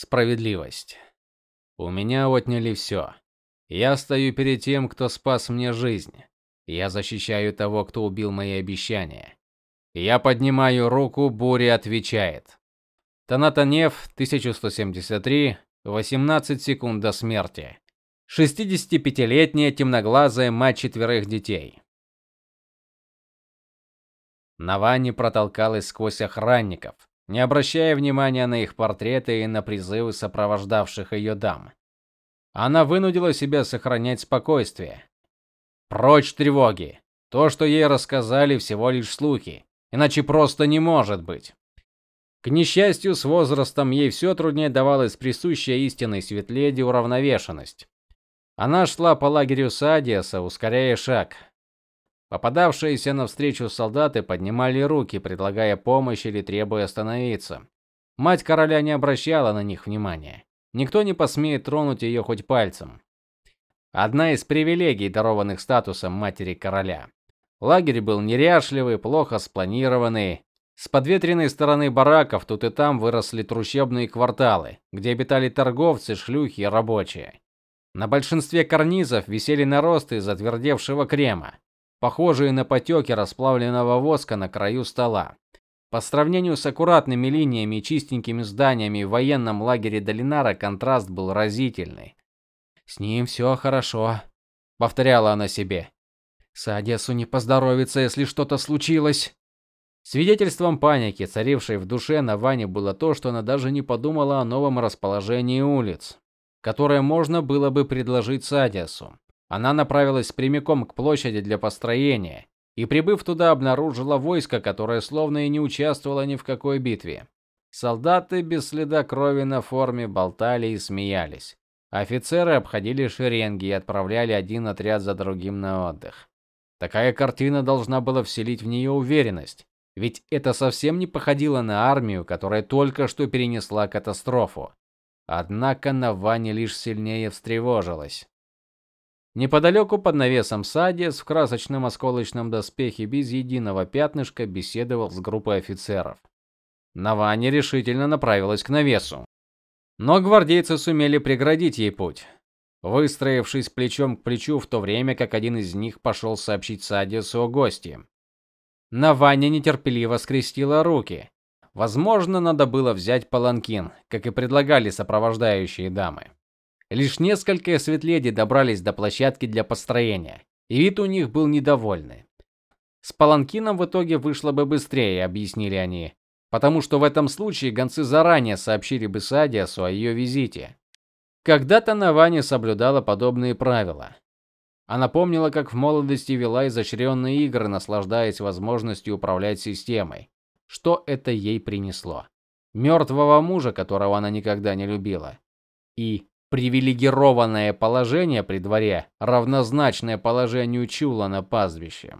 Справедливость. У меня отняли все. Я стою перед тем, кто спас мне жизнь. Я защищаю того, кто убил мои обещания. Я поднимаю руку, буря отвечает. Танатанев, 1173, 18 секунд до смерти. 65-летняя темноглазая мать четверых детей. Навани протолкалась сквозь охранников, не обращая внимания на их портреты и на призывы сопровождавших ее дам. Она вынудила себя сохранять спокойствие. Прочь тревоги. То, что ей рассказали, всего лишь слухи, иначе просто не может быть. К несчастью, с возрастом ей все труднее давалась присущая истинной светледи уравновешенность. Она шла по лагерю Садиаса, ускоряя шаг. Попадавшиеся навстречу солдаты поднимали руки, предлагая помощь или требуя остановиться. Мать короля не обращала на них внимания. Никто не посмеет тронуть ее хоть пальцем. Одна из привилегий, дарованных статусом матери короля. Лагерь был неряшливый, плохо спланированный. С подветренной стороны бараков тут и там выросли трущобные кварталы, где обитали торговцы, шлюхи и рабочие. На большинстве карнизов висели наросты затвердевшего крема, похожие на потеки расплавленного воска на краю стола. По сравнению с аккуратными линиями и чистенькими зданиями в военном лагере Долинара контраст был разительный. С ним все хорошо, повторяла она себе. С Одессу не поздоровится, если что-то случилось. Свидетельством паники, царившей в душе на Ване, было то, что она даже не подумала о новом расположении улиц, которое можно было бы предложить Садиасу. Она направилась прямиком к площади для построения и, прибыв туда, обнаружила войско, которое словно и не участвовало ни в какой битве. Солдаты без следа крови на форме болтали и смеялись. Офицеры обходили шеренги и отправляли один отряд за другим на отдых. Такая картина должна была вселить в нее уверенность, ведь это совсем не походило на армию, которая только что перенесла катастрофу. Однако Навани лишь сильнее встревожилась. Неподалеку под навесом Садиес в красочном осколочном доспехе без единого пятнышка беседовал с группой офицеров. Навани решительно направилась к навесу. Но гвардейцы сумели преградить ей путь, выстроившись плечом к плечу в то время, как один из них пошел сообщить Садиесу о гости. Навани нетерпеливо скрестила руки. Возможно, надо было взять паланкин, как и предлагали сопровождающие дамы. Лишь несколько светледи добрались до площадки для построения, и вид у них был недовольный. С паланкином в итоге вышло бы быстрее, объяснили они, потому что в этом случае гонцы заранее сообщили бы Садиасу о ее визите. Когда-то Навани соблюдала подобные правила. Она помнила, как в молодости вела изощренные игры, наслаждаясь возможностью управлять системой. Что это ей принесло? Мертвого мужа, которого она никогда не любила, и Привилегированное положение при дворе, равнозначное положению чула на пастбище.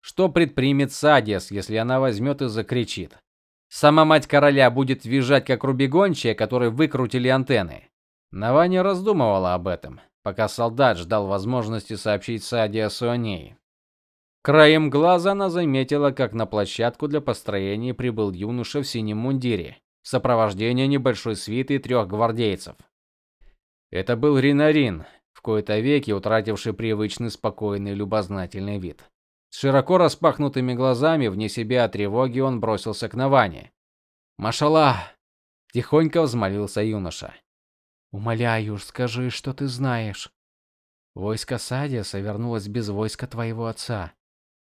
Что предпримет Садис, если она возьмет и закричит? Сама мать короля будет визжать как рубегончая, которой выкрутили антенны. Наваня раздумывала об этом, пока солдат ждал возможности сообщить Садиасу о ней. Краем глаза она заметила, как на площадку для построения прибыл юноша в синем мундире в сопровождении небольшой свиты трех гвардейцев. Это был Ринарин, в кои-то веки утративший привычный спокойный любознательный вид. С широко распахнутыми глазами, вне себя от тревоги, он бросился к Наване. "Машалла!" тихонько взмолился юноша. "Умоляю, скажи, что ты знаешь. Войско Садиса вернулось без войска твоего отца.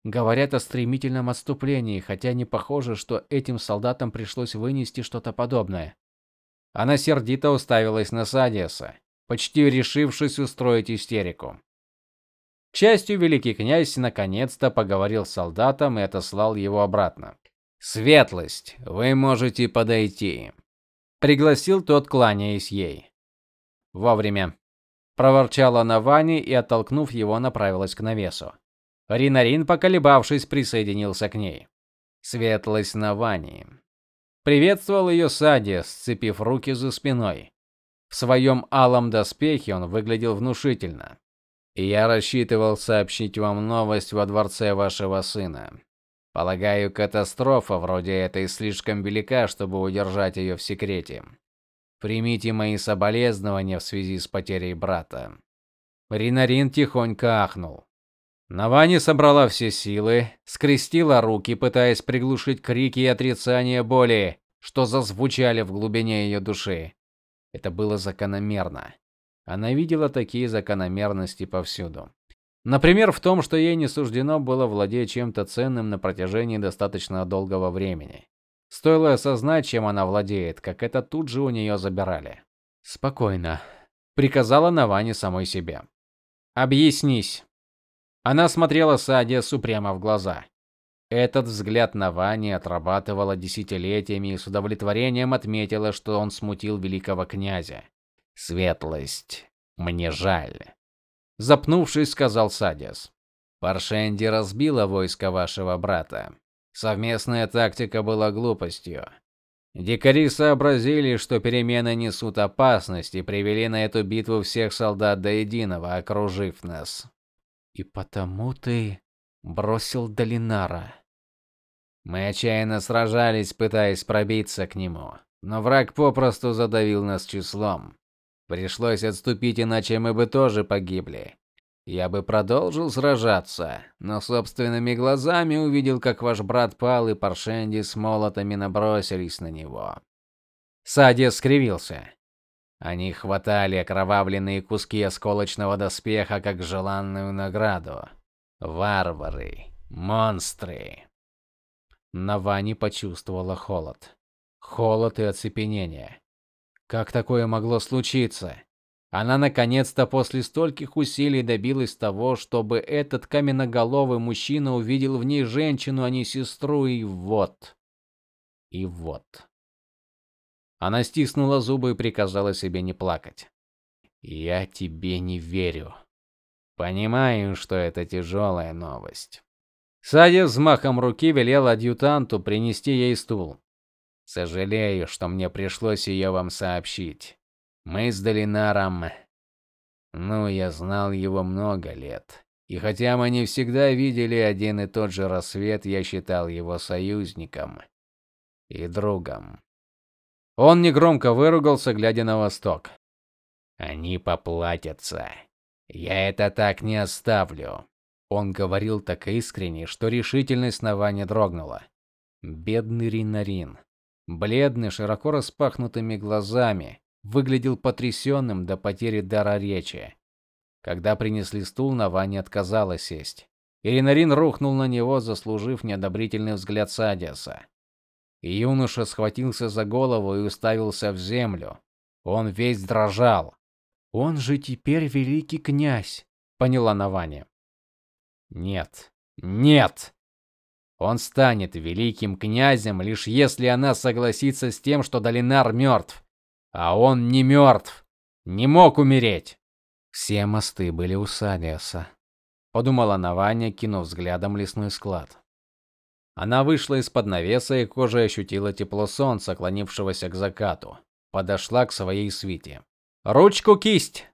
Говорят о стремительном отступлении, хотя не похоже, что этим солдатам пришлось вынести что-то подобное". Она сердито уставилась на Садиса почти решившись устроить истерику. К счастью, великий князь наконец-то поговорил с солдатом и отослал его обратно. Светлость, вы можете подойти, пригласил тот, кланяясь ей. Вовремя проворчала на Ване и, оттолкнув его, направилась к навесу. Ринарин, поколебавшись, присоединился к ней. Светлость на Ване. Приветствовал ее Сади, сцепив руки за спиной. В своем алом доспехе он выглядел внушительно. Я рассчитывал сообщить вам новость во дворце вашего сына. Полагаю, катастрофа вроде этой слишком велика, чтобы удержать ее в секрете. Примите мои соболезнования в связи с потерей брата. Ринарин тихонько ахнул. Навани собрала все силы, скрестила руки, пытаясь приглушить крики и отрицания боли, что зазвучали в глубине ее души. Это было закономерно. Она видела такие закономерности повсюду. Например, в том, что ей не суждено было владеть чем-то ценным на протяжении достаточно долгого времени. Стоило осознать, чем она владеет, как это тут же у нее забирали. "Спокойно", приказала Навани самой себе. "Объяснись". Она смотрела Садиасу прямо в глаза. Этот взгляд на Вани отрабатывала десятилетиями и с удовлетворением отметила, что он смутил великого князя. Светлость, мне жаль, запнувшись, сказал Садиас. Паршенди разбила войско вашего брата. Совместная тактика была глупостью. Дикари сообразили, что перемены несут опасность и привели на эту битву всех солдат до единого, окружив нас. И потому ты бросил Долинара. Мы отчаянно сражались, пытаясь пробиться к нему, но враг попросту задавил нас числом. Пришлось отступить, иначе мы бы тоже погибли. Я бы продолжил сражаться, но собственными глазами увидел, как ваш брат пал и Паршенди с молотами набросились на него. Садис скривился. Они хватали окровавленные куски осколочного доспеха как желанную награду. Варвары, монстры. Навани почувствовала холод. Холод и оцепенение. Как такое могло случиться? Она наконец-то после стольких усилий добилась того, чтобы этот каменноголовый мужчина увидел в ней женщину, а не сестру, и вот. И вот. Она стиснула зубы и приказала себе не плакать. Я тебе не верю. Понимаю, что это тяжелая новость. Садя взмахом руки велел адъютанту принести ей стул. Сожалею, что мне пришлось ее вам сообщить. Мы с Долинаром, ну, я знал его много лет. И хотя мы не всегда видели один и тот же рассвет, я считал его союзником и другом. Он негромко выругался, глядя на восток. Они поплатятся. Я это так не оставлю. Он говорил так искренне, что решительность на Ване дрогнула. Бедный Ринарин, бледный, широко распахнутыми глазами, выглядел потрясенным до потери дара речи. Когда принесли стул, Навани отказалась сесть. Иринарин рухнул на него, заслужив неодобрительный взгляд Садиаса. Юноша схватился за голову и уставился в землю. Он весь дрожал. Он же теперь великий князь, поняла Навани. Нет. Нет. Он станет великим князем лишь если она согласится с тем, что Долинар мертв. А он не мертв. Не мог умереть. Все мосты были у Садиаса, подумала Наваня, кинув взглядом лесной склад. Она вышла из-под навеса и кожей ощутила тепло солнца, клонившегося к закату. Подошла к своей свите. "Ручку, кисть",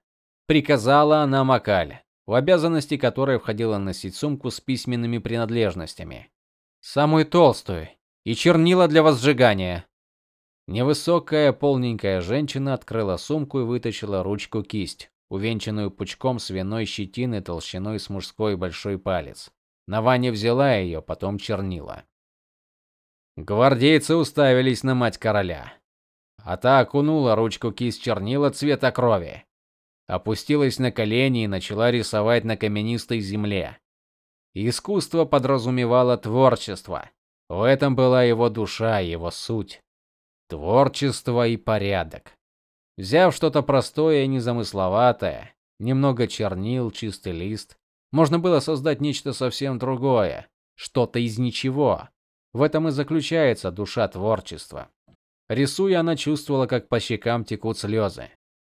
приказала она Макаль, в обязанности которой входило носить сумку с письменными принадлежностями, самую толстую, и чернила для возжигания. Невысокая, полненькая женщина открыла сумку и вытащила ручку-кисть, увенчанную пучком свиной щетины толщиной с мужской большой палец. Наваня взяла ее, потом чернила. Гвардейцы уставились на мать короля. А та окунула ручку кисть чернила цвета крови, опустилась на колени и начала рисовать на каменистой земле. Искусство подразумевало творчество. В этом была его душа, его суть. Творчество и порядок. Взяв что-то простое и незамысловатое, немного чернил, чистый лист, можно было создать нечто совсем другое, что-то из ничего. В этом и заключается душа творчества. Рисуя, она чувствовала, как по щекам текут слезы.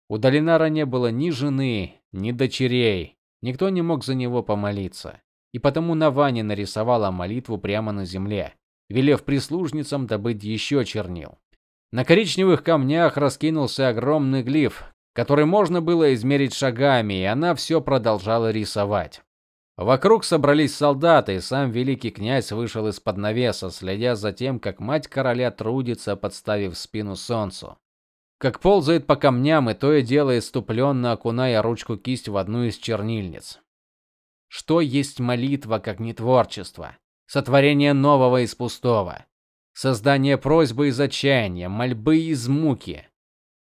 У Долинара не было ни жены, ни дочерей. Никто не мог за него помолиться. И потому Навани нарисовала молитву прямо на земле, велев прислужницам добыть еще чернил. На коричневых камнях раскинулся огромный глиф, который можно было измерить шагами, и она все продолжала рисовать. Вокруг собрались солдаты, и сам великий князь вышел из-под навеса, следя за тем, как мать короля трудится, подставив спину солнцу. Как ползает по камням и то и дело иступленно окуная ручку кисть в одну из чернильниц. Что есть молитва, как не творчество? Сотворение нового из пустого. Создание просьбы из отчаяния, мольбы из муки.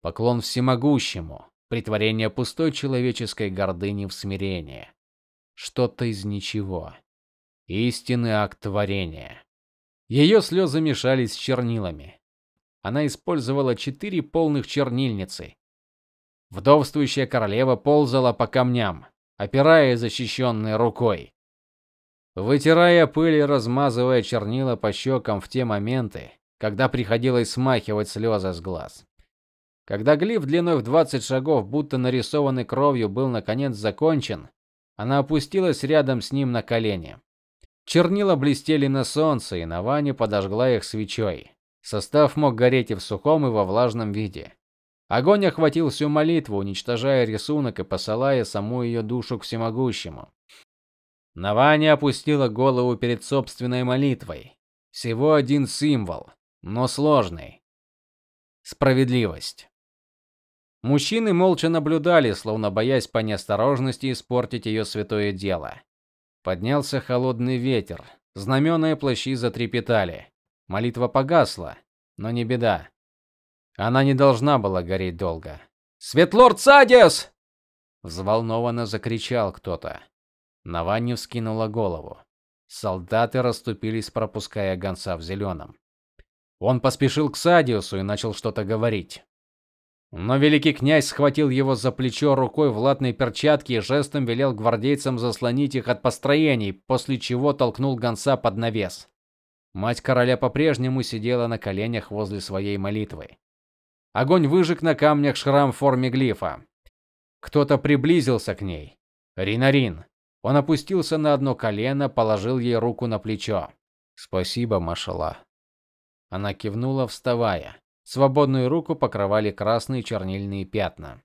Поклон всемогущему, притворение пустой человеческой гордыни в смирение. Что-то из ничего. Истинный акт творения. Ее слезы мешались с чернилами. Она использовала четыре полных чернильницы. Вдовствующая королева ползала по камням, опирая защищенной рукой. Вытирая пыль и размазывая чернила по щекам в те моменты, когда приходилось смахивать слезы с глаз. Когда глиф длиной в 20 шагов, будто нарисованный кровью, был наконец закончен, она опустилась рядом с ним на колени. Чернила блестели на солнце, и Навани подожгла их свечой. Состав мог гореть и в сухом, и во влажном виде. Огонь охватил всю молитву, уничтожая рисунок и посылая саму ее душу к всемогущему. Наваня опустила голову перед собственной молитвой. Всего один символ, но сложный. Справедливость. Мужчины молча наблюдали, словно боясь по неосторожности испортить ее святое дело. Поднялся холодный ветер, знамена и плащи затрепетали. Молитва погасла, но не беда. Она не должна была гореть долго. "Светлорд Садис!" взволнованно закричал кто-то. Наванни вскинула голову. Солдаты расступились, пропуская гонца в зеленом. Он поспешил к Садиусу и начал что-то говорить. Но великий князь схватил его за плечо рукой в латной перчатке и жестом велел гвардейцам заслонить их от построений, после чего толкнул гонца под навес. Мать короля по-прежнему сидела на коленях возле своей молитвы. Огонь выжег на камнях шрам в форме глифа. Кто-то приблизился к ней. Ринарин. Он опустился на одно колено, положил ей руку на плечо. "Спасибо, Машала". Она кивнула, вставая. Свободную руку покрывали красные чернильные пятна.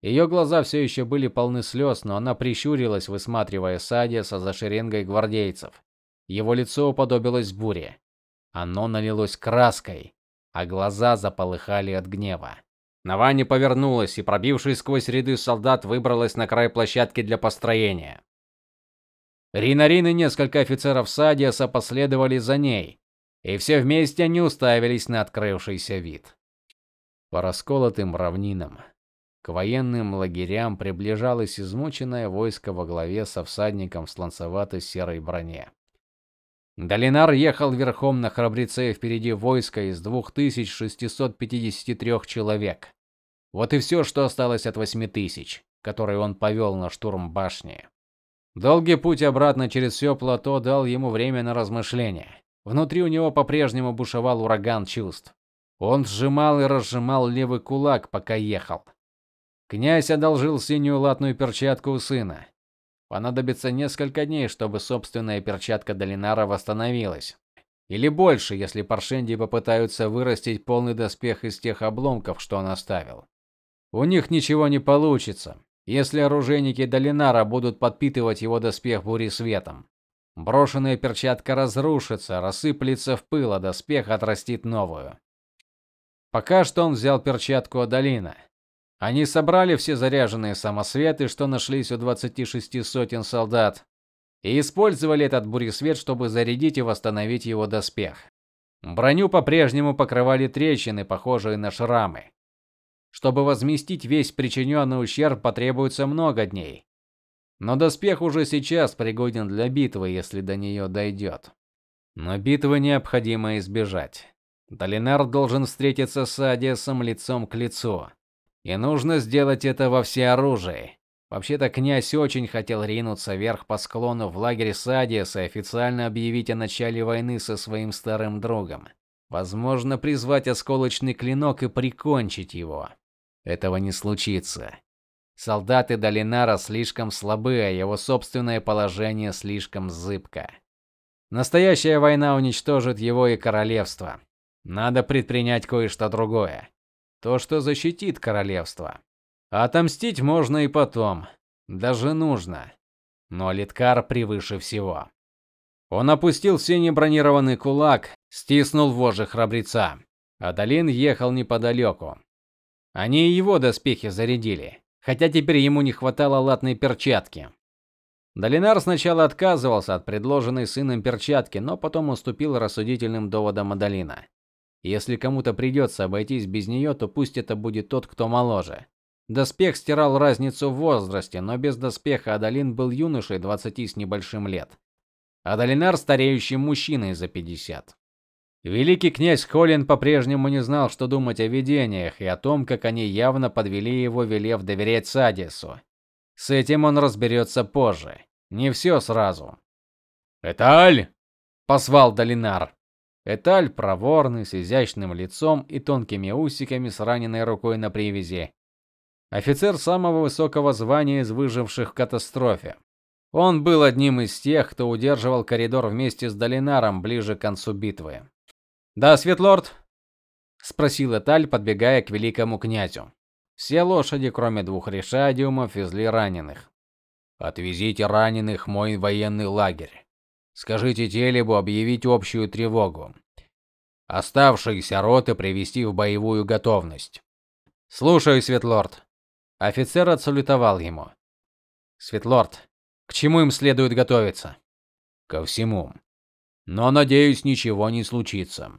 Ее глаза все еще были полны слез, но она прищурилась, высматривая Садиса за шеренгой гвардейцев. Его лицо уподобилось буре. Оно налилось краской, а глаза заполыхали от гнева. Навани повернулась и, пробившись сквозь ряды солдат, выбралась на край площадки для построения. Ринарин и несколько офицеров Садиаса последовали за ней, и все вместе они уставились на открывшийся вид. По расколотым равнинам к военным лагерям приближалось измученное войско во главе со всадником в слонцевато-серой броне. Долинар ехал верхом на храбреце впереди войска из 2653 человек. Вот и все, что осталось от 8000, которые он повел на штурм башни. Долгий путь обратно через все плато дал ему время на размышления. Внутри у него по-прежнему бушевал ураган чувств. Он сжимал и разжимал левый кулак, пока ехал. Князь одолжил синюю латную перчатку у сына. Понадобится несколько дней, чтобы собственная перчатка Долинара восстановилась. Или больше, если паршенди попытаются вырастить полный доспех из тех обломков, что он оставил. У них ничего не получится если оружейники Долинара будут подпитывать его доспех буресветом. Брошенная перчатка разрушится, рассыплется в пыл, а доспех отрастит новую. Пока что он взял перчатку Адалина. Они собрали все заряженные самосветы, что нашлись у 26 сотен солдат, и использовали этот буресвет, чтобы зарядить и восстановить его доспех. Броню по-прежнему покрывали трещины, похожие на шрамы. Чтобы возместить весь причиненный ущерб, потребуется много дней. Но доспех уже сейчас пригоден для битвы, если до нее дойдет. Но битвы необходимо избежать. Долинар должен встретиться с Адесом лицом к лицу. И нужно сделать это во всеоружии. Вообще-то князь очень хотел ринуться вверх по склону в лагерь Садиса и официально объявить о начале войны со своим старым другом. Возможно, призвать осколочный клинок и прикончить его. Этого не случится. Солдаты Долинара слишком слабы, а его собственное положение слишком зыбко. Настоящая война уничтожит его и королевство. Надо предпринять кое-что другое. То, что защитит королевство. Отомстить можно и потом, даже нужно. Но Литкар превыше всего. Он опустил синий бронированный кулак, стиснул вожжи храбреца. Адалин ехал неподалеку. Они и его доспехи зарядили, хотя теперь ему не хватало латной перчатки. Долинар сначала отказывался от предложенной сыном перчатки, но потом уступил рассудительным доводам Адалина. Если кому-то придется обойтись без нее, то пусть это будет тот, кто моложе. Доспех стирал разницу в возрасте, но без доспеха Адалин был юношей 20 с небольшим лет. Адалинар стареющим мужчиной за 50. Великий князь Холин по-прежнему не знал, что думать о видениях и о том, как они явно подвели его, велев доверять Садису. С этим он разберется позже, не все сразу. "Эталь!" позвал Долинар. Эталь проворный, с изящным лицом и тонкими усиками с раненной рукой на привязи. Офицер самого высокого звания из выживших в катастрофе. Он был одним из тех, кто удерживал коридор вместе с Долинаром ближе к концу битвы. "Да, Светлорд?" спросил Эталь, подбегая к великому князю. Все лошади, кроме двух решадиумов, везли раненых. Отвезите раненых в мой военный лагерь. Скажите Телебу объявить общую тревогу. Оставшиеся роты привести в боевую готовность. Слушаю, Светлорд. Офицер отсалютовал ему. Светлорд, к чему им следует готовиться? Ко всему. Но надеюсь, ничего не случится.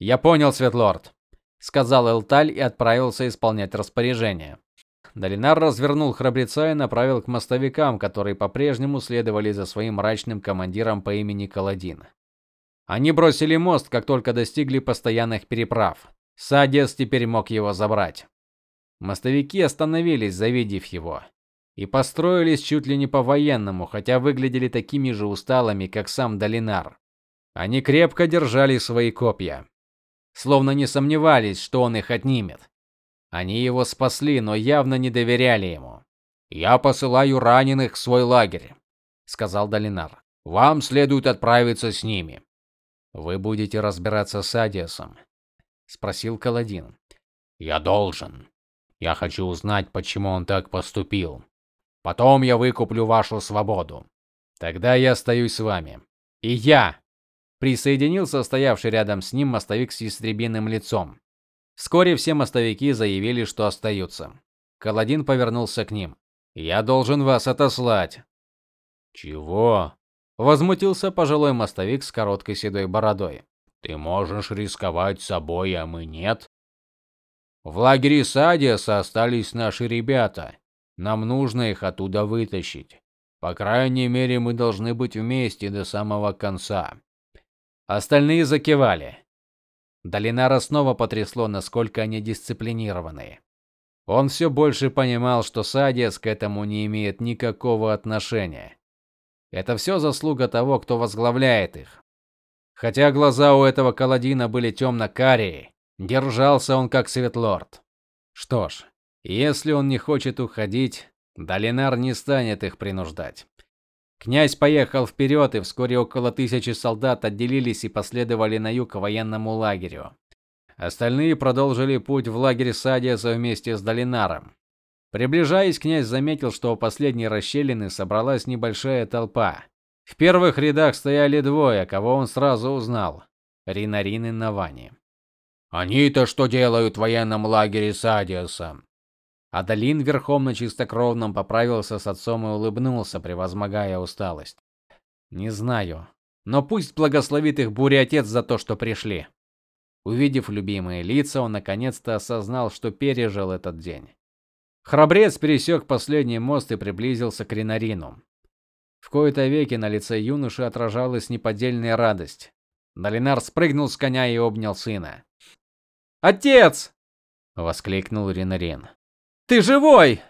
Я понял, Светлорд, сказал Элталь и отправился исполнять распоряжение. Долинар развернул храбреца и направил к мостовикам, которые по-прежнему следовали за своим мрачным командиром по имени Каладин. Они бросили мост, как только достигли постоянных переправ. Садес теперь мог его забрать. Мостовики остановились, завидев его и построились чуть ли не по-военному, хотя выглядели такими же усталыми, как сам Долинар. Они крепко держали свои копья, словно не сомневались, что он их отнимет. Они его спасли, но явно не доверяли ему. "Я посылаю раненых в свой лагерь", сказал Долинар. "Вам следует отправиться с ними. Вы будете разбираться с Адиасом?" спросил Каладин. "Я должен. Я хочу узнать, почему он так поступил. Потом я выкуплю вашу свободу. Тогда я остаюсь с вами. И я присоединился стоявший рядом с ним мостовик с ястребиным лицом. Вскоре все мостовики заявили, что остаются. Каладин повернулся к ним. Я должен вас отослать. Чего? возмутился пожилой мостовик с короткой седой бородой. Ты можешь рисковать собой, а мы нет. В лагере Садиаса остались наши ребята. Нам нужно их оттуда вытащить. По крайней мере, мы должны быть вместе до самого конца. Остальные закивали. Долинара снова потрясло, насколько они дисциплинированные. Он все больше понимал, что Садиас к этому не имеет никакого отношения. Это все заслуга того, кто возглавляет их. Хотя глаза у этого Каладина были темно-карие, держался он как светлорд. Что ж, если он не хочет уходить, Долинар не станет их принуждать. Князь поехал вперед, и вскоре около тысячи солдат отделились и последовали на юг к военному лагерю. Остальные продолжили путь в лагерь Садиаса вместе с Долинаром. Приближаясь, князь заметил, что у последней расщелины собралась небольшая толпа. В первых рядах стояли двое, кого он сразу узнал: Ринарин и Навани. Они-то что делают в военном лагере Садиаса? Адалин верхом на чистокровном поправился с отцом и улыбнулся, превозмогая усталость. Не знаю, но пусть благословит их буря отец за то, что пришли. Увидев любимые лица, он наконец-то осознал, что пережил этот день. Храбрец пересек последний мост и приблизился к Ринарину. В кои-то веки на лице юноши отражалась неподдельная радость. Долинар спрыгнул с коня и обнял сына. "Отец!" воскликнул Ринарин. Ты живой!"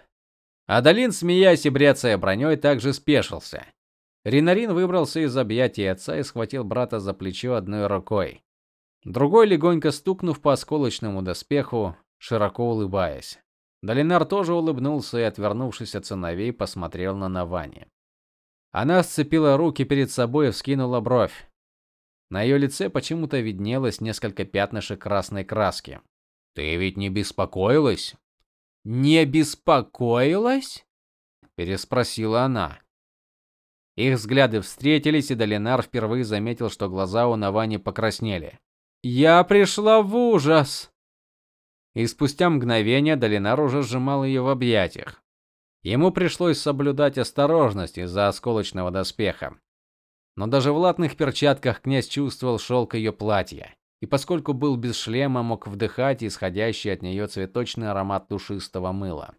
Адалин, смеясь и бряцая броней, также спешился. Ринарин выбрался из объятий отца и схватил брата за плечо одной рукой. Другой легонько стукнув по осколочному доспеху, широко улыбаясь. Долинар тоже улыбнулся и, отвернувшись от сыновей, посмотрел на Навани. Она сцепила руки перед собой и вскинула бровь. На ее лице почему-то виднелось несколько пятнышек красной краски. Ты ведь не беспокоилась? Не беспокоилась? переспросила она. Их взгляды встретились, и Долинар впервые заметил, что глаза у Навани покраснели. Я пришла в ужас. и спустя мгновение Долинар уже сжимал ее в объятиях. Ему пришлось соблюдать осторожность из-за осколочного доспеха. Но даже в латных перчатках князь чувствовал шелк ее платья, и поскольку был без шлема, мог вдыхать исходящий от нее цветочный аромат душистого мыла.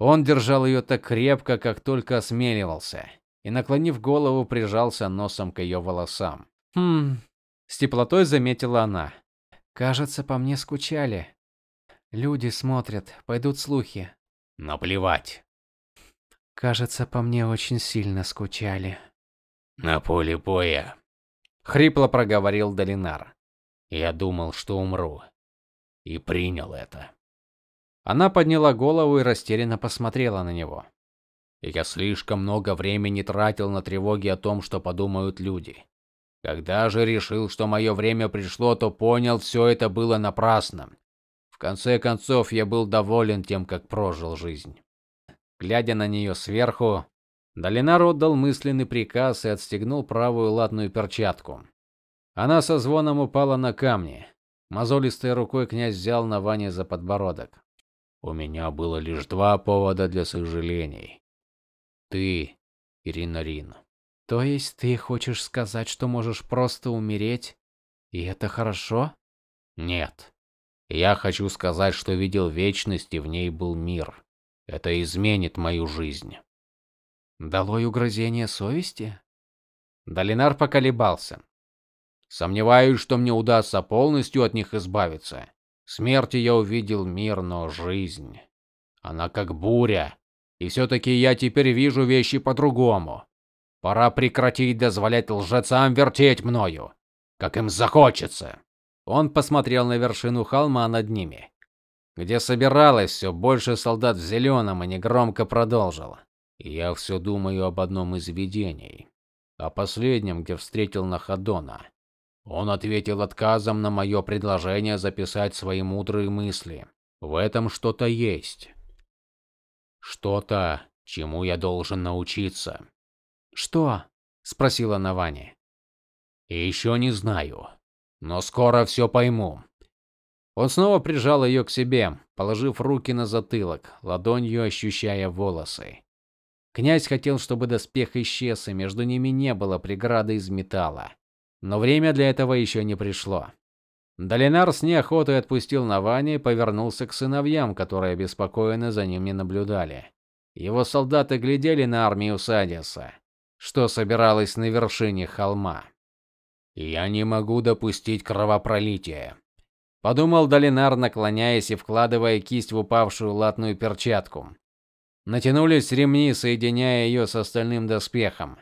Он держал ее так крепко, как только осмеливался, и наклонив голову, прижался носом к ее волосам. Хм, с теплотой заметила она. Кажется, по мне скучали. Люди смотрят, пойдут слухи. Наплевать. Кажется, по мне очень сильно скучали. На поле боя, хрипло проговорил Долинар. Я думал, что умру, и принял это. Она подняла голову и растерянно посмотрела на него. Я слишком много времени тратил на тревоги о том, что подумают люди. Когда же решил, что мое время пришло, то понял, все это было напрасно. В конце концов, я был доволен тем, как прожил жизнь. Глядя на нее сверху, Долинар отдал мысленный приказ и отстегнул правую латную перчатку. Она со звоном упала на камни. Мозолистой рукой князь взял Навани за подбородок. У меня было лишь два повода для сожалений. Ты, Ирина Рин. То есть ты хочешь сказать, что можешь просто умереть, и это хорошо? Нет. Я хочу сказать, что видел вечность, и в ней был мир. Это изменит мою жизнь. Долой угрызение совести? Долинар поколебался. Сомневаюсь, что мне удастся полностью от них избавиться. Смерти я увидел мир, но жизнь она как буря. И все таки я теперь вижу вещи по-другому. Пора прекратить дозволять лжецам вертеть мною, как им захочется. Он посмотрел на вершину холма над ними, где собиралось все больше солдат в зеленом, и негромко продолжил: я все думаю об одном из видений, о последнем, где встретил Нахадона. Он ответил отказом на мое предложение записать свои мудрые мысли. В этом что-то есть. Что-то, чему я должен научиться. Что? спросила Навани. Еще не знаю, но скоро все пойму. Он снова прижал ее к себе, положив руки на затылок, ладонью ощущая волосы. Князь хотел, чтобы доспех исчез, и между ними не было преграды из металла. Но время для этого еще не пришло. Долинар с неохотой отпустил Навани и повернулся к сыновьям, которые беспокойно за ними наблюдали. Его солдаты глядели на армию Садиса, что собиралась на вершине холма. Я не могу допустить кровопролития, подумал Долинар, наклоняясь и вкладывая кисть в упавшую латную перчатку. Натянулись ремни, соединяя ее с остальным доспехом.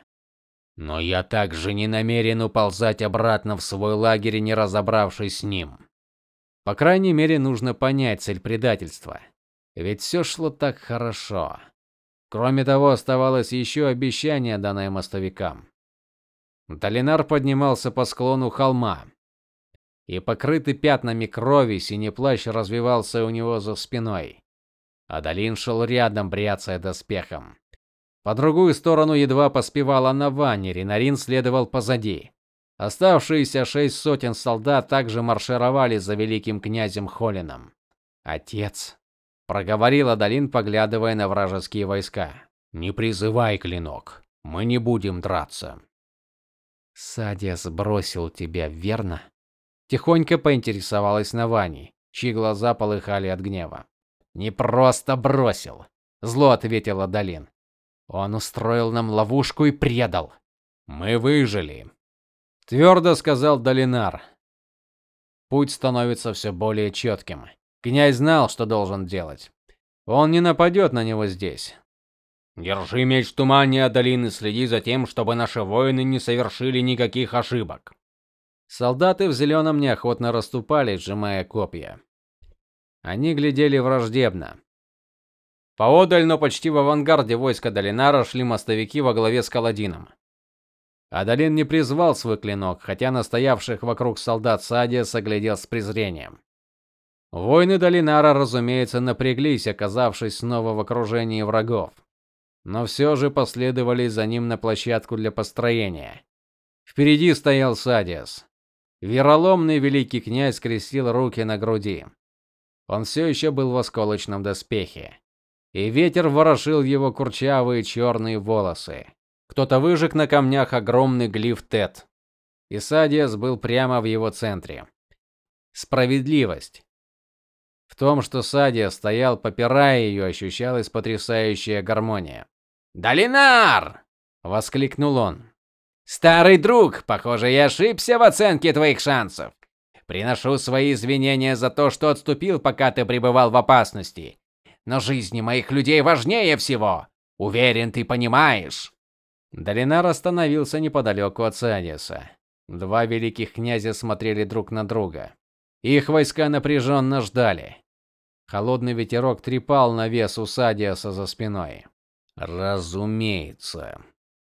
Но я также не намерен уползать обратно в свой лагерь, не разобравшись с ним. По крайней мере, нужно понять цель предательства. Ведь все шло так хорошо. Кроме того, оставалось еще обещание, данное мостовикам. Долинар поднимался по склону холма, и покрытый пятнами крови синий плащ развивался у него за спиной. Адалин шел рядом, бряцая доспехом. По другую сторону едва поспевала Навани, Ринарин следовал позади. Оставшиеся шесть сотен солдат также маршировали за великим князем Холином. "Отец", проговорил Адалин, поглядывая на вражеские войска. "Не призывай клинок. Мы не будем драться". Садиас бросил тебя, верно? Тихонько поинтересовалась Навани, чьи глаза полыхали от гнева. Не просто бросил, зло ответила Долин. Он устроил нам ловушку и предал. Мы выжили, твердо сказал Долинар. Путь становится все более четким. Князь знал, что должен делать. Он не нападет на него здесь. Держи меч в тумане, Адалин, и следи за тем, чтобы наши воины не совершили никаких ошибок. Солдаты в зеленом неохотно расступались, сжимая копья. Они глядели враждебно. Поодаль, но почти в авангарде войска Долинара шли мостовики во главе с Каладином. Адалин не призвал свой клинок, хотя настоявших вокруг солдат Садия соглядел с презрением. Воины Долинара, разумеется, напряглись, оказавшись снова в окружении врагов. Но все же последовали за ним на площадку для построения. Впереди стоял Садиас. Вероломный великий князь скрестил руки на груди. Он все еще был в осколочном доспехе, и ветер ворошил его курчавые черные волосы. Кто-то выжег на камнях огромный глиф Тет, и Садиас был прямо в его центре. Справедливость. В том, что Садия стоял, попирая ее, ощущалась потрясающая гармония. "Долинар!" воскликнул он. "Старый друг, похоже, я ошибся в оценке твоих шансов. Приношу свои извинения за то, что отступил, пока ты пребывал в опасности. Но жизни моих людей важнее всего. Уверен, ты понимаешь. Долинар остановился неподалеку от Садиса. Два великих князя смотрели друг на друга. Их войска напряженно ждали. Холодный ветерок трепал навес у Садиаса за спиной. "Разумеется",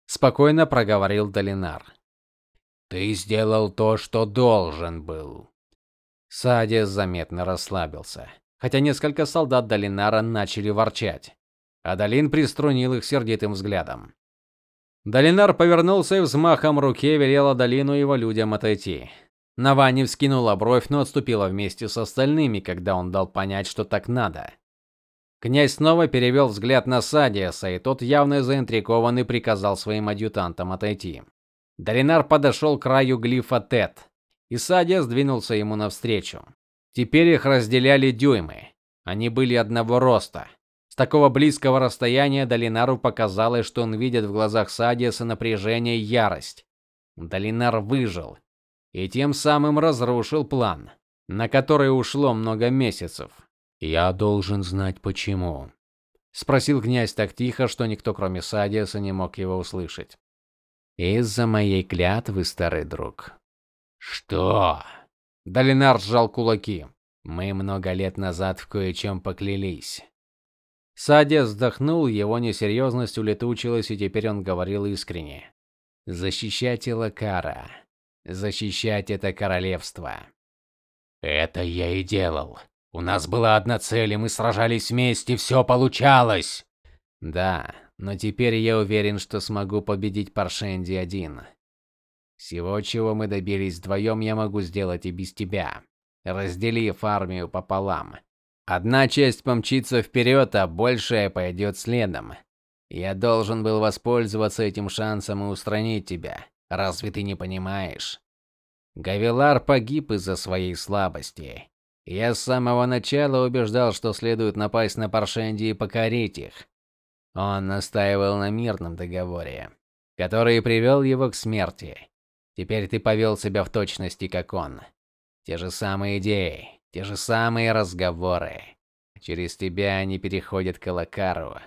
спокойно проговорил Долинар. Ты сделал то, что должен был. Садис заметно расслабился, хотя несколько солдат Долинара начали ворчать. Адалин приструнил их сердитым взглядом. Долинар повернулся и взмахом руки велел Адалину и его людям отойти. Навани вскинула бровь, но отступила вместе с остальными, когда он дал понять, что так надо. Князь снова перевел взгляд на Садиаса, и тот явно заинтригован и приказал своим адъютантам отойти. Долинар подошел к краю глифа Тет, и Садия сдвинулся ему навстречу. Теперь их разделяли дюймы. Они были одного роста. С такого близкого расстояния Долинару показалось, что он видит в глазах Садиаса напряжение и ярость. Долинар выжил и тем самым разрушил план, на который ушло много месяцев. Я должен знать почему, спросил князь так тихо, что никто, кроме Садиаса, не мог его услышать. Из-за моей клятвы, старый друг. Что? Долинар сжал кулаки. Мы много лет назад в кое-чем поклялись. Садя вздохнул, его несерьезность улетучилась, и теперь он говорил искренне. Защищать Элакара. Защищать это королевство. Это я и делал. У нас была одна цель, и мы сражались вместе, все получалось. Да, но теперь я уверен, что смогу победить Паршенди один. Всего, чего мы добились вдвоем, я могу сделать и без тебя, разделив армию пополам. Одна часть помчится вперед, а большая пойдет следом. Я должен был воспользоваться этим шансом и устранить тебя. Разве ты не понимаешь? Гавилар погиб из-за своей слабости. Я с самого начала убеждал, что следует напасть на Паршенди и покорить их. Он настаивал на мирном договоре, который привел его к смерти. Теперь ты повел себя в точности как он. Те же самые идеи, те же самые разговоры. Через тебя они переходят к Элакару.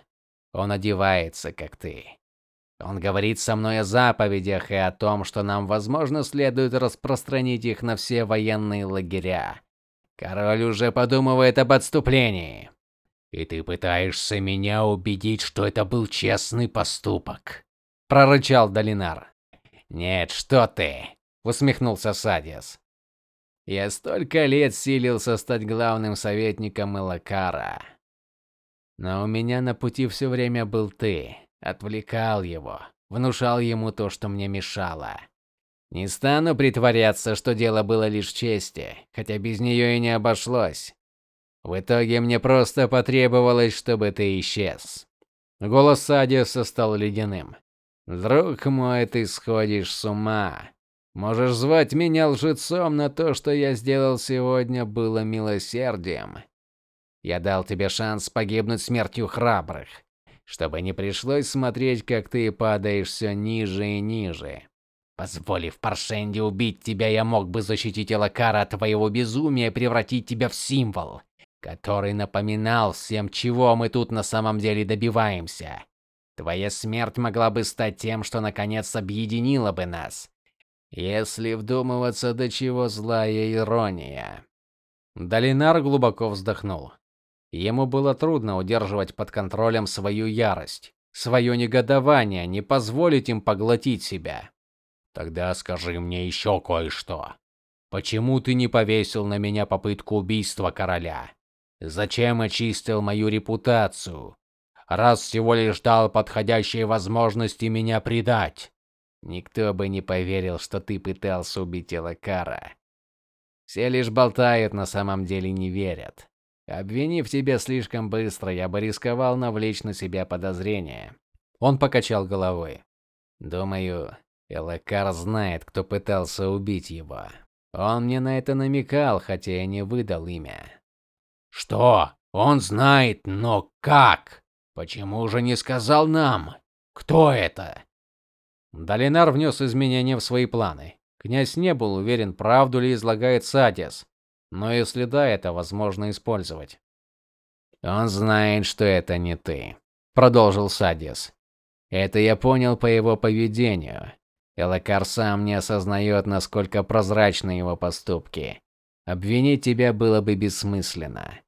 Он одевается как ты. Он говорит со мной о заповедях и о том, что нам, возможно, следует распространить их на все военные лагеря. Король уже подумывает об отступлении. И ты пытаешься меня убедить, что это был честный поступок, прорычал Долинар. Нет, что ты? усмехнулся Садиас. Я столько лет силился стать главным советником Элакара. Но у меня на пути все время был ты, отвлекал его, внушал ему то, что мне мешало. Не стану притворяться, что дело было лишь в чести, хотя без нее и не обошлось. В итоге мне просто потребовалось, чтобы ты исчез. Голос Садиуса стал ледяным. Друг мой, ты сходишь с ума. Можешь звать меня лжецом, но то, что я сделал сегодня, было милосердием. Я дал тебе шанс погибнуть смертью храбрых, чтобы не пришлось смотреть, как ты падаешь все ниже и ниже. Позволив Паршенде убить тебя, я мог бы защитить Элакара от твоего безумия и превратить тебя в символ который напоминал всем, чего мы тут на самом деле добиваемся. Твоя смерть могла бы стать тем, что наконец объединило бы нас. Если вдумываться, до чего злая ирония. Долинар глубоко вздохнул. Ему было трудно удерживать под контролем свою ярость, свое негодование, не позволить им поглотить себя. Тогда скажи мне еще кое-что. Почему ты не повесил на меня попытку убийства короля? Зачем очистил мою репутацию? Раз всего лишь дал подходящие возможности меня предать. Никто бы не поверил, что ты пытался убить Элакара. Все лишь болтают, на самом деле не верят. Обвинив тебя слишком быстро, я бы рисковал навлечь на себя подозрения. Он покачал головой. Думаю, Элакар знает, кто пытался убить его. Он мне на это намекал, хотя я не выдал имя. Что? Он знает, но как? Почему же не сказал нам? Кто это? Долинар внес изменения в свои планы. Князь не был уверен, правду ли излагает Садис, но если да, это возможно использовать. Он знает, что это не ты, продолжил Садис. Это я понял по его поведению. Элакар сам не осознает, насколько прозрачны его поступки. Обвинить тебя было бы бессмысленно.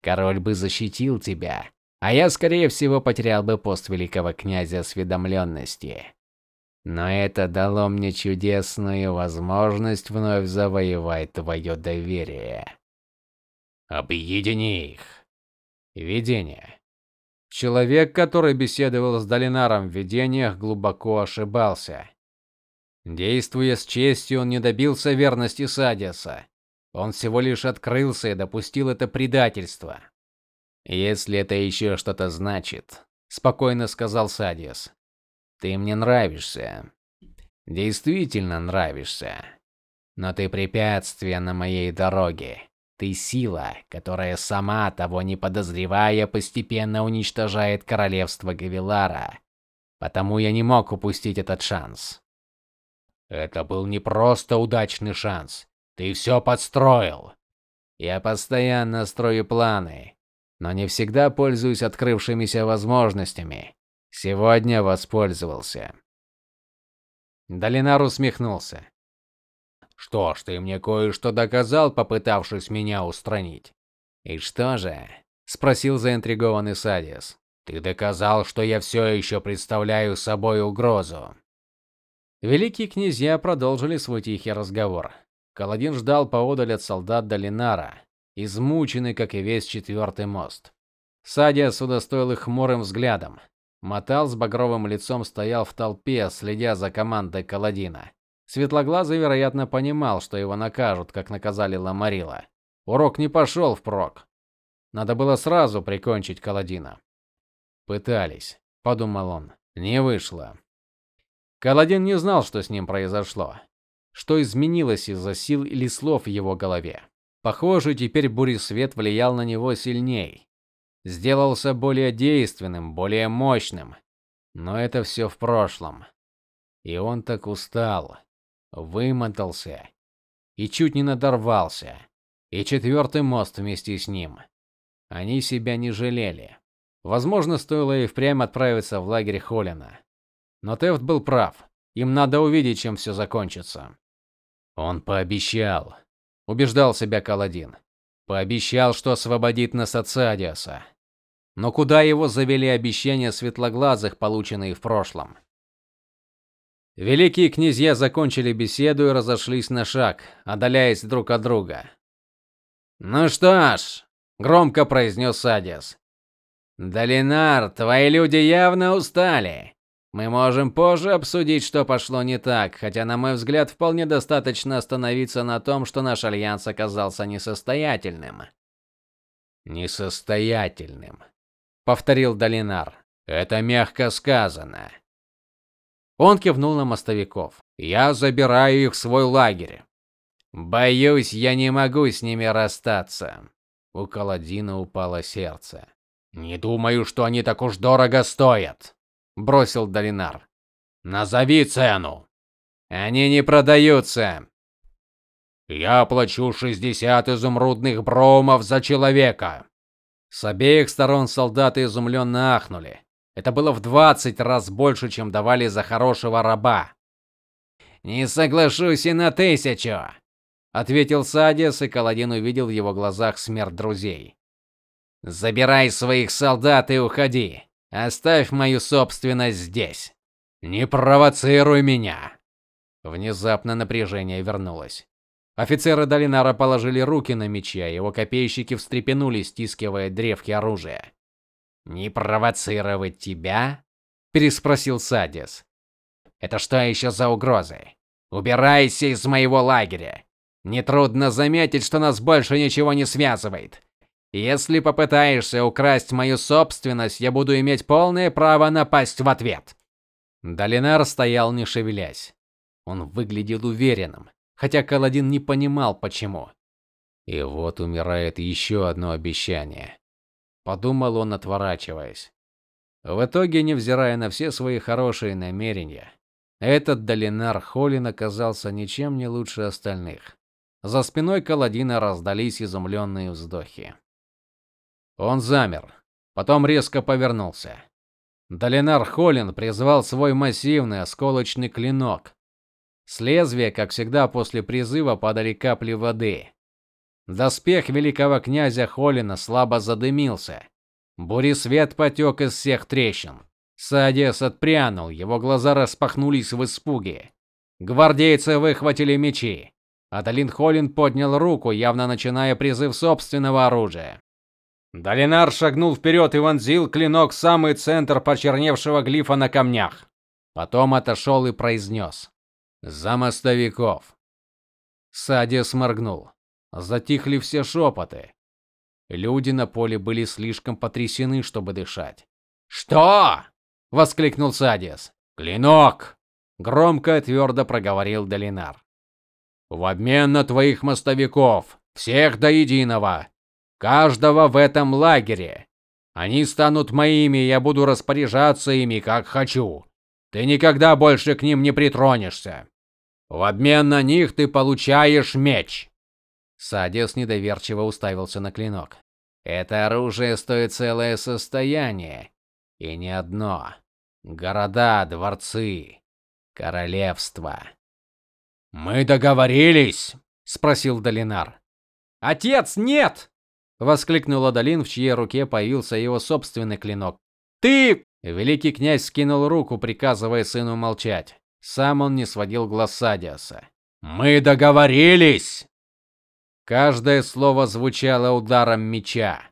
Король бы защитил тебя, а я, скорее всего, потерял бы пост великого князя осведомленности. Но это дало мне чудесную возможность вновь завоевать твое доверие. Объедини их. Видение. Человек, который беседовал с Долинаром в видениях, глубоко ошибался. Действуя с честью, он не добился верности Садиса. Он всего лишь открылся и допустил это предательство. Если это еще что-то значит, спокойно сказал Садис. Ты мне нравишься. Действительно нравишься. Но ты препятствие на моей дороге. Ты сила, которая сама того не подозревая постепенно уничтожает королевство Гавилара. Потому я не мог упустить этот шанс. Это был не просто удачный шанс. Ты все подстроил. Я постоянно строю планы, но не всегда пользуюсь открывшимися возможностями. Сегодня воспользовался. Долинар усмехнулся. Что ж, ты мне кое-что доказал, попытавшись меня устранить. И что же? спросил заинтригованный Садис. Ты доказал, что я все еще представляю собой угрозу. Великие князья продолжили свой тихий разговор. Каладин ждал поодаль от солдат Долинара, измученный, как и весь четвертый мост. Садиас удостоил их хмурым взглядом. Матал с багровым лицом стоял в толпе, следя за командой Каладина. Светлоглазый, вероятно, понимал, что его накажут, как наказали Ламарила. Урок не пошел впрок. Надо было сразу прикончить Каладина. Пытались, подумал он. Не вышло. Каладин не знал, что с ним произошло. Что изменилось из-за сил или слов в его голове. Похоже, теперь буресвет влиял на него сильней сделался более действенным, более мощным. Но это все в прошлом. И он так устал, вымотался и чуть не надорвался. И четвертый мост вместе с ним. Они себя не жалели. Возможно, стоило и впрямь отправиться в лагерь Холина. Но Тефт был прав. Им надо увидеть, чем все закончится. Он пообещал, убеждал себя Каладин. Пообещал, что освободит нас от Садиаса. Но куда его завели обещания светлоглазых, полученные в прошлом? Великие князья закончили беседу и разошлись на шаг, отдаляясь друг от друга. "Ну что ж", громко произнес Садис. "Долинар, твои люди явно устали. Мы можем позже обсудить, что пошло не так, хотя на мой взгляд, вполне достаточно остановиться на том, что наш альянс оказался несостоятельным". Несостоятельным повторил Долинар. Это мягко сказано. Он кивнул на мостовиков. Я забираю их в свой лагерь. Боюсь, я не могу с ними расстаться. У Каладина упало сердце. Не думаю, что они так уж дорого стоят, бросил Долинар. Назови цену. Они не продаются. Я плачу 60 изумрудных бромов за человека. С обеих сторон солдаты изумленно ахнули. Это было в двадцать раз больше, чем давали за хорошего раба. Не соглашусь и на тысячу, ответил Садис, и Каладин увидел в его глазах смерть друзей. Забирай своих солдат и уходи. Оставь мою собственность здесь. Не провоцируй меня. Внезапно напряжение вернулось. Офицеры Долинара положили руки на мечи, а его копейщики встрепенулись, стискивая древки оружия. "Не провоцировать тебя?" переспросил Садис. "Это что еще за угрозы? Убирайся из моего лагеря. Нетрудно заметить, что нас больше ничего не связывает. Если попытаешься украсть мою собственность, я буду иметь полное право напасть в ответ. Долинар стоял не шевелясь. Он выглядел уверенным, хотя Каладин не понимал почему. И вот умирает еще одно обещание, подумал он, отворачиваясь. В итоге, невзирая на все свои хорошие намерения, этот Долинар Холин оказался ничем не лучше остальных. За спиной Каладина раздались изумленные вздохи. Он замер, потом резко повернулся. Долинар Холин призвал свой массивный осколочный клинок. С лезвия, как всегда после призыва, падали капли воды. Доспех великого князя Холина слабо задымился. Буресвет потек из всех трещин. Садес отпрянул, его глаза распахнулись в испуге. Гвардейцы выхватили мечи. Адалин Холин поднял руку, явно начиная призыв собственного оружия. Долинар шагнул вперед и вонзил клинок в самый центр почерневшего глифа на камнях. Потом отошел и произнес: "За мостовиков". Садис моргнул. Затихли все шепоты. Люди на поле были слишком потрясены, чтобы дышать. "Что?" воскликнул Садис. "Клинок!" громко и твердо проговорил Долинар. "В обмен на твоих мостовиков, всех до единого, каждого в этом лагере. Они станут моими, я буду распоряжаться ими как хочу. Ты никогда больше к ним не притронешься. В обмен на них ты получаешь меч". Садис недоверчиво уставился на клинок. Это оружие стоит целое состояние, и не одно. Города, дворцы, королевства. Мы договорились, спросил Долинар. Отец, нет! Воскликнул Адалин, в чьей руке появился его собственный клинок. Ты, великий князь скинул руку, приказывая сыну молчать. Сам он не сводил глаз с Адиаса. Мы договорились. Каждое слово звучало ударом меча.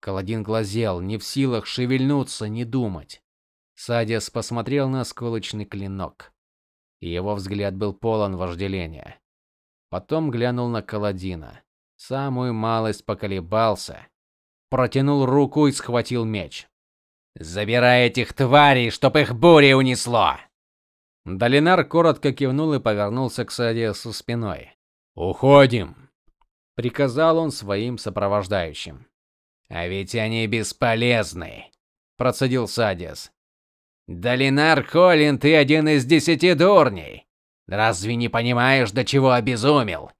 Каладин глазел, не в силах шевельнуться, не думать. Садис посмотрел на осколочный клинок. Его взгляд был полон вожделения. Потом глянул на Каладина. Самую малость поколебался, протянул руку и схватил меч. Забирай этих тварей, чтоб их бурей унесло. Долинар коротко кивнул и повернулся к Садиасу спиной. Уходим, приказал он своим сопровождающим. А ведь они бесполезны, процедил Садис. Долинар Холлин, ты один из десяти дурней. Разве не понимаешь, до чего обезумел?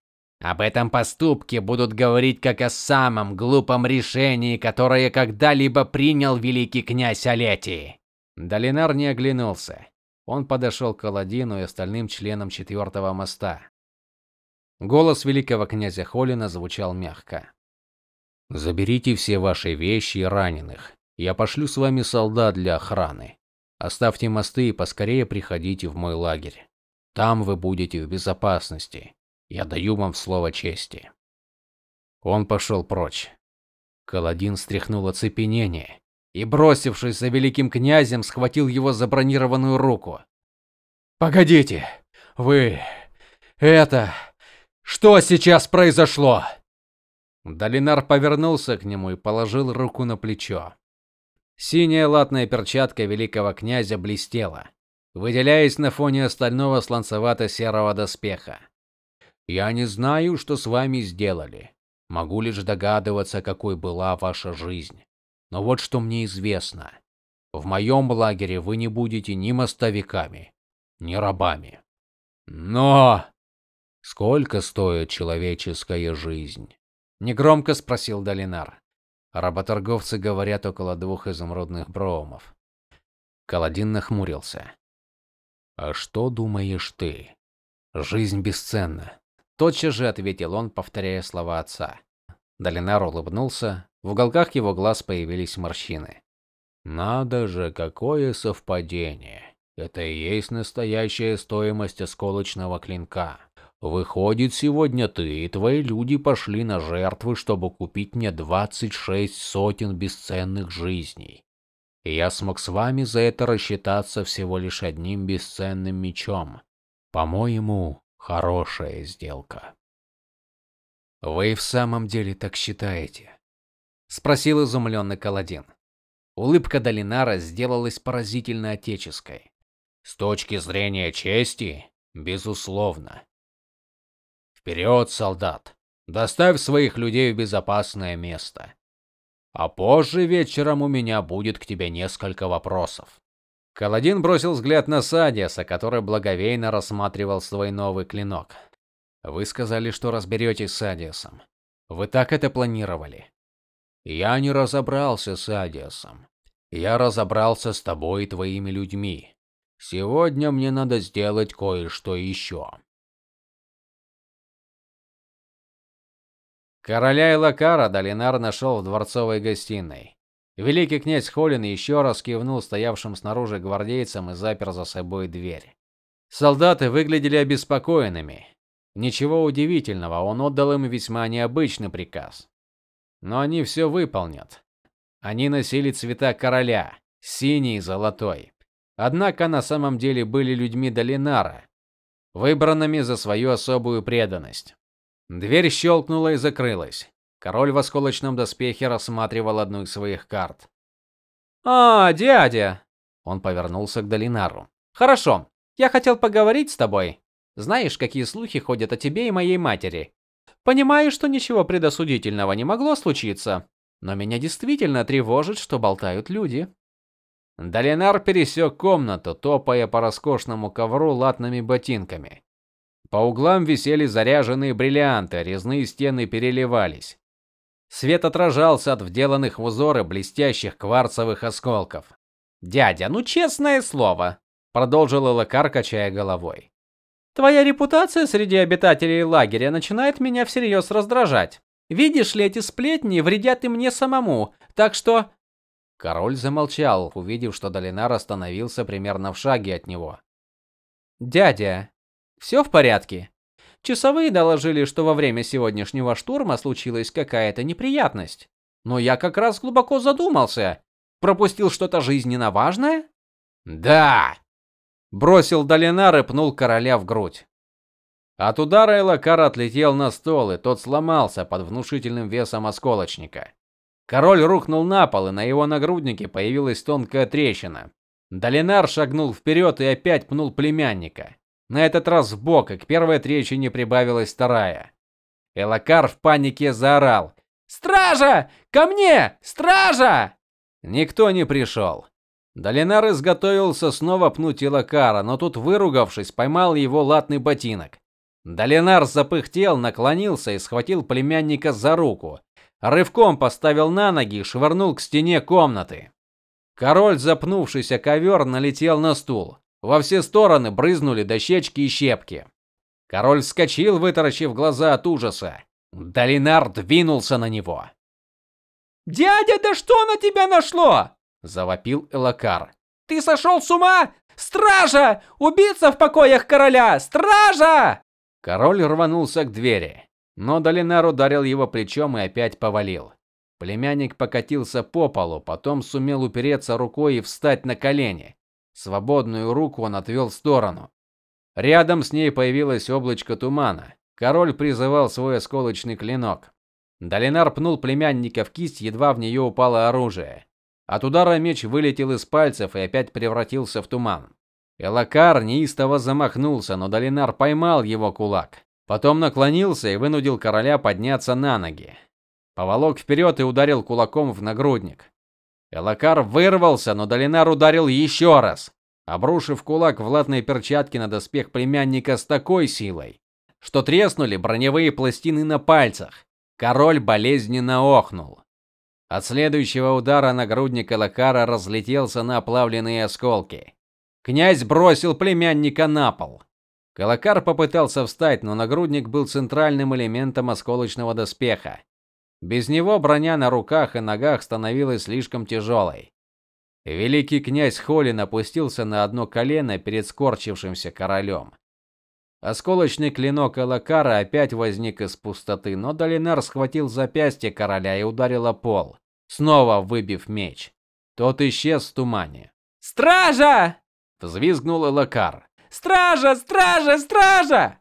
Об этом поступке будут говорить как о самом глупом решении, которое когда-либо принял великий князь Алетии. Долинар не оглянулся. Он подошел к Аладдину и остальным членам четвертого моста. Голос великого князя Холина звучал мягко. Заберите все ваши вещи и раненых. Я пошлю с вами солдат для охраны. Оставьте мосты и поскорее приходите в мой лагерь. Там вы будете в безопасности. Я даю вам слово чести. Он пошел прочь. Каладин стряхнул оцепенение и, бросившись за великим князем, схватил его за бронированную руку. Погодите. Вы это что сейчас произошло? Долинар повернулся к нему и положил руку на плечо. Синяя латная перчатка великого князя блестела, выделяясь на фоне остального сланцевато-серого доспеха. Я не знаю, что с вами сделали. Могу лишь догадываться, какой была ваша жизнь. Но вот что мне известно. В моем лагере вы не будете ни мостовиками, ни рабами. Но Сколько стоит человеческая жизнь? негромко спросил Долинар. Работорговцы говорят около двух изумрудных броумов. Каладин нахмурился. А что думаешь ты? Жизнь бесценна, тотчас же ответил он, повторяя слова отца. Долинар улыбнулся, в уголках его глаз появились морщины. Надо же, какое совпадение. Это и есть настоящая стоимость осколочного клинка. Выходит, сегодня ты и твои люди пошли на жертвы, чтобы купить мне 26 сотен бесценных жизней. И я смог с вами за это рассчитаться всего лишь одним бесценным мечом. По-моему, хорошая сделка. Вы в самом деле так считаете? спросил изумленный Каладин. Улыбка Долинара сделалась поразительно отеческой. С точки зрения чести, безусловно. Вперед, солдат. Доставь своих людей в безопасное место. А позже вечером у меня будет к тебе несколько вопросов. Каладин бросил взгляд на Садиаса, который благоговейно рассматривал свой новый клинок. Вы сказали, что разберетесь с Адиасом. Вы так это планировали? Я не разобрался с Адиасом. Я разобрался с тобой и твоими людьми. Сегодня мне надо сделать кое-что еще. Короля Элакара Долинар нашел в дворцовой гостиной. Великий князь Холин еще раз кивнул стоявшим снаружи гвардейцам и запер за собой дверь. Солдаты выглядели обеспокоенными. Ничего удивительного, он отдал им весьма необычный приказ. Но они все выполнят. Они носили цвета короля: синий и золотой. Однако на самом деле были людьми Долинара, выбранными за свою особую преданность. Дверь щелкнула и закрылась. Король в осколочном доспехе рассматривал одну из своих карт. "А, дядя", он повернулся к Долинару. "Хорошо. Я хотел поговорить с тобой. Знаешь, какие слухи ходят о тебе и моей матери? Понимаю, что ничего предосудительного не могло случиться, но меня действительно тревожит, что болтают люди". Долинар пересек комнату, топая по роскошному ковру латными ботинками. По углам висели заряженные бриллианты, резные стены переливались. Свет отражался от вделанных в узоры блестящих кварцевых осколков. "Дядя, ну честное слово", продолжил Лакар, качая головой. "Твоя репутация среди обитателей лагеря начинает меня всерьез раздражать. Видишь ли, эти сплетни вредят и мне самому, так что Король замолчал, увидев, что Долинар остановился примерно в шаге от него. "Дядя, все в порядке. Часовые доложили, что во время сегодняшнего штурма случилась какая-то неприятность. Но я как раз глубоко задумался. Пропустил что-то жизненно важное? Да, бросил Долинар и пнул короля в грудь. От удара Элакар отлетел на стол, и тот сломался под внушительным весом осколочника. Король рухнул на пол, и на его нагруднике появилась тонкая трещина. Долинар шагнул вперед и опять пнул племянника. На этот раз в бок, и к первой трещине прибавилась вторая. Элакар в панике заорал: "Стража! Ко мне! Стража!" Никто не пришел. Долинар изготовился снова пнуть Элакара, но тут, выругавшись, поймал его латный ботинок. Долинар запыхтел, наклонился и схватил племянника за руку. Рывком поставил на ноги и швырнул к стене комнаты. Король, запнувшийся ковер, налетел на стул. Во все стороны брызнули дощечки и щепки. Король вскочил, вытаращив глаза от ужаса. Долинар двинулся на него. "Дядя, да что на тебя нашло?" завопил Элакар. "Ты сошел с ума? Стража! Убийца в покоях короля! Стража!" Король рванулся к двери, но Долинар ударил его плечом и опять повалил. Племянник покатился по полу, потом сумел упереться рукой и встать на колени. Свободную руку он отвел в сторону. Рядом с ней появилось облачко тумана. Король призывал свой осколочный клинок. Долинар пнул племянника в кисть, едва в нее упало оружие. От удара меч вылетел из пальцев и опять превратился в туман. Элакар неистово замахнулся, но Долинар поймал его кулак. Потом наклонился и вынудил короля подняться на ноги. Поволок вперед и ударил кулаком в нагрудник. Элакар вырвался, но Долинар ударил еще раз, обрушив кулак в латной перчатке на доспех племянника с такой силой, что треснули броневые пластины на пальцах. Король болезненно охнул. От следующего удара нагрудник Элакара разлетелся на оплавленные осколки. Князь бросил племянника на пол. Калакар попытался встать, но нагрудник был центральным элементом осколочного доспеха. Без него броня на руках и ногах становилась слишком тяжелой. Великий князь Холин опустился на одно колено перед скорчившимся королем. Осколочный клинок Элакара опять возник из пустоты, но Долинар схватил запястье короля и ударил о пол, снова выбив меч. Тот исчез в тумане. "Стража!" взвизгнул Элакар. "Стража, стража, стража!"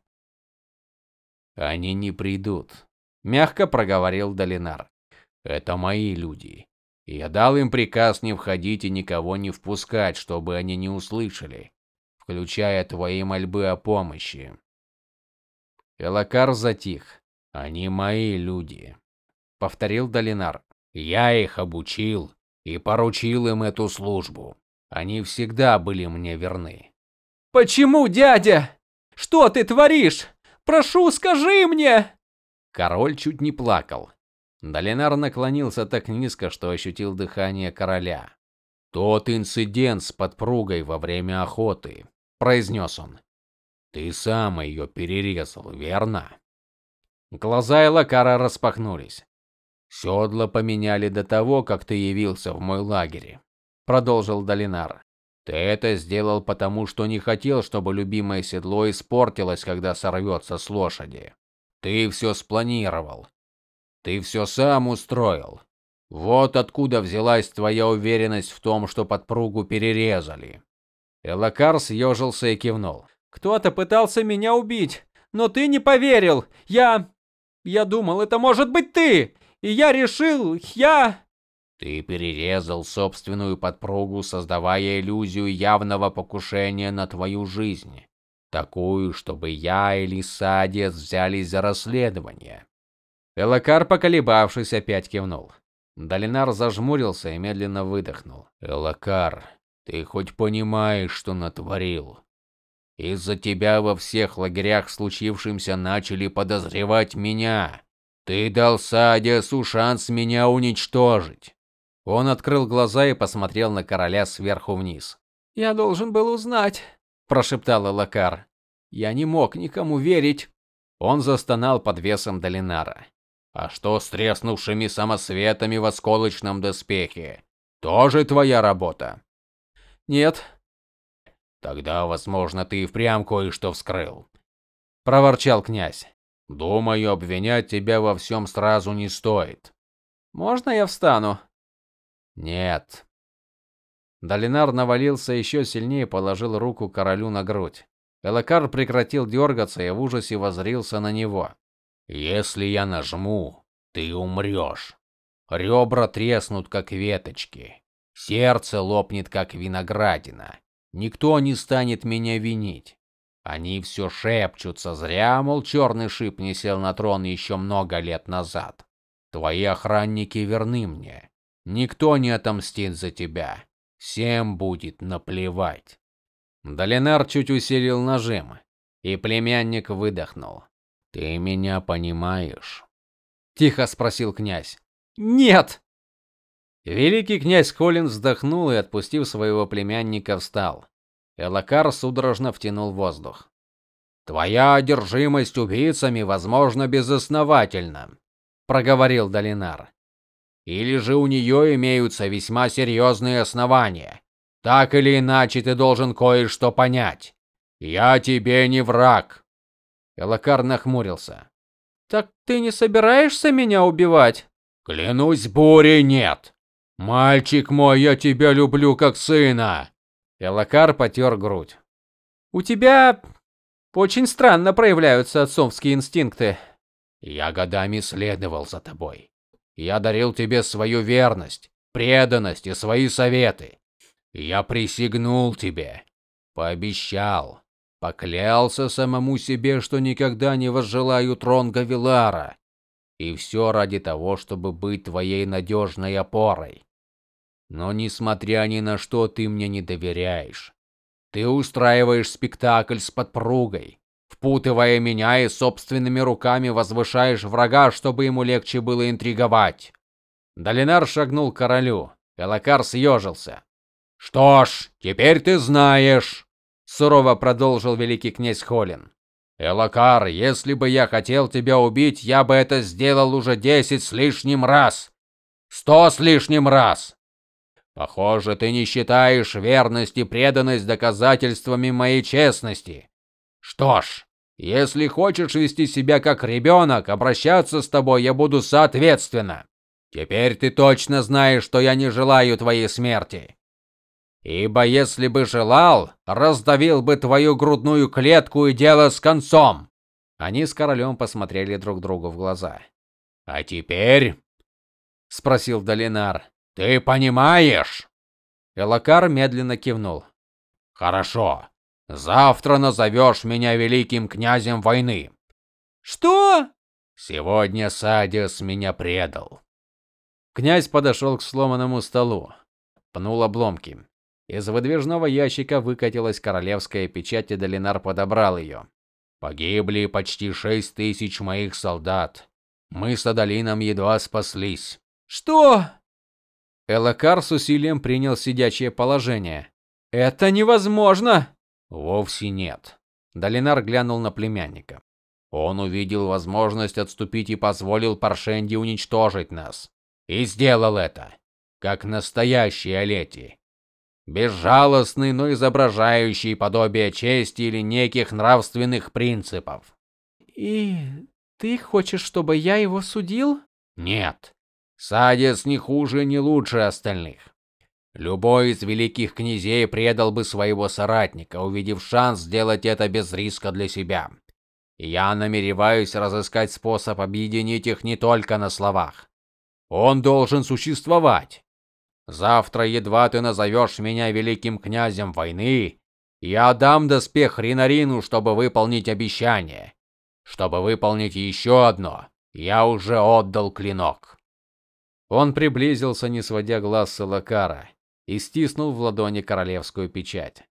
Они не придут, мягко проговорил Долинар. Это мои люди. Я дал им приказ не входить и никого не впускать, чтобы они не услышали, включая твои мольбы о помощи. Элакар затих. Они мои люди, повторил Долинар. Я их обучил и поручил им эту службу. Они всегда были мне верны. Почему, дядя? Что ты творишь? Прошу, скажи мне. Король чуть не плакал. Долинар наклонился так низко, что ощутил дыхание короля. Тот инцидент с подпругой во время охоты, произнес он. Ты сам ее перерезал, верно? Глаза Элакара распахнулись. Седла поменяли до того, как ты явился в мой лагерь, продолжил Долинар. Ты это сделал потому, что не хотел, чтобы любимое седло испортилось, когда сорвется с лошади. Ты все спланировал. Ты все сам устроил. Вот откуда взялась твоя уверенность в том, что подпругу перерезали. Элакар съежился и кивнул. Кто-то пытался меня убить, но ты не поверил. Я я думал, это может быть ты. И я решил, я ты перерезал собственную подпругу, создавая иллюзию явного покушения на твою жизнь, такую, чтобы я или Садец взялись за расследование. Элакар, поколебавшись, опять кивнул. Долинар зажмурился и медленно выдохнул. Элакар, ты хоть понимаешь, что натворил? Из-за тебя во всех лагерях случившемся начали подозревать меня. Ты дал Садиасу шанс меня уничтожить. Он открыл глаза и посмотрел на короля сверху вниз. "Я должен был узнать", прошептал Элакар. "Я не мог никому верить". Он застонал под весом Долинара. А что с треснувшими самосветами в осколочном доспехе? Тоже твоя работа? Нет. Тогда, возможно, ты и впрямь кое-что вскрыл, проворчал князь. Думаю, обвинять тебя во всем сразу не стоит. Можно я встану? Нет. Долинар навалился еще сильнее и положил руку королю на грудь. Элакар прекратил дергаться и в ужасе воззрился на него. Если я нажму, ты умрешь. Ребра треснут как веточки. Сердце лопнет как виноградина. Никто не станет меня винить. Они все шепчутся, зря, мол, черный шип не сел на трон еще много лет назад. Твои охранники верны мне. Никто не отомстит за тебя. Всем будет наплевать. Долинар чуть усилил нажим, и племянник выдохнул. Ты меня понимаешь? тихо спросил князь. Нет. Великий князь Холин вздохнул и, отпустив своего племянника, встал. Элакар судорожно втянул воздух. Твоя одержимость убийцами, возможно, безосновательна, проговорил Долинар. Или же у нее имеются весьма серьезные основания. Так или иначе ты должен кое-что понять. Я тебе не враг. Элакар нахмурился. Так ты не собираешься меня убивать? Клянусь бурей, нет. Мальчик мой, я тебя люблю как сына. Элакар потер грудь. У тебя очень странно проявляются отцовские инстинкты. Я годами следовал за тобой. Я дарил тебе свою верность, преданность и свои советы. Я присягнул тебе, пообещал, поклялся самому себе, что никогда не возжелаю трон Гавилара. И все ради того, чтобы быть твоей надежной опорой. Но несмотря ни на что, ты мне не доверяешь. Ты устраиваешь спектакль с подпругой, впутывая меня и собственными руками возвышаешь врага, чтобы ему легче было интриговать. Долинар шагнул к королю. Элакар съежился. Что ж, теперь ты знаешь, сурово продолжил великий князь Холин. Элакар, если бы я хотел тебя убить, я бы это сделал уже десять с лишним раз. Сто с лишним раз. Похоже, ты не считаешь верность и преданность доказательствами моей честности. Что ж, если хочешь вести себя как ребенок, обращаться с тобой я буду соответственно. Теперь ты точно знаешь, что я не желаю твоей смерти. Ибо если бы желал, раздавил бы твою грудную клетку и дело с концом. Они с королем посмотрели друг другу в глаза. А теперь спросил Долинар. Ты понимаешь? Элакар медленно кивнул. Хорошо. Завтра назовешь меня великим князем войны. Что? Сегодня Садиус меня предал. Князь подошел к сломанному столу, пнул обломки. Из выдвижного ящика выкатилась королевская печать, и Долинар подобрал ее. Погибли почти шесть тысяч моих солдат. Мы с Адалином едва спаслись. Что? Элакар с усилием принял сидячее положение. Это невозможно. Вовсе нет. Долинар глянул на племянника. Он увидел возможность отступить и позволил Паршенди уничтожить нас. И сделал это, как настоящий Олети безжалостный, но изображающий подобие чести или неких нравственных принципов. И ты хочешь, чтобы я его судил? Нет. Садец не хуже, не лучше остальных. Любой из великих князей предал бы своего соратника, увидев шанс сделать это без риска для себя. Я намереваюсь разыскать способ объединить их не только на словах. Он должен существовать. Завтра едва ты назовешь меня великим князем войны, я дам доспех Ринарину, чтобы выполнить обещание. Чтобы выполнить еще одно, я уже отдал клинок. Он приблизился, не сводя глаз с Лакара, и стиснул в ладони королевскую печать.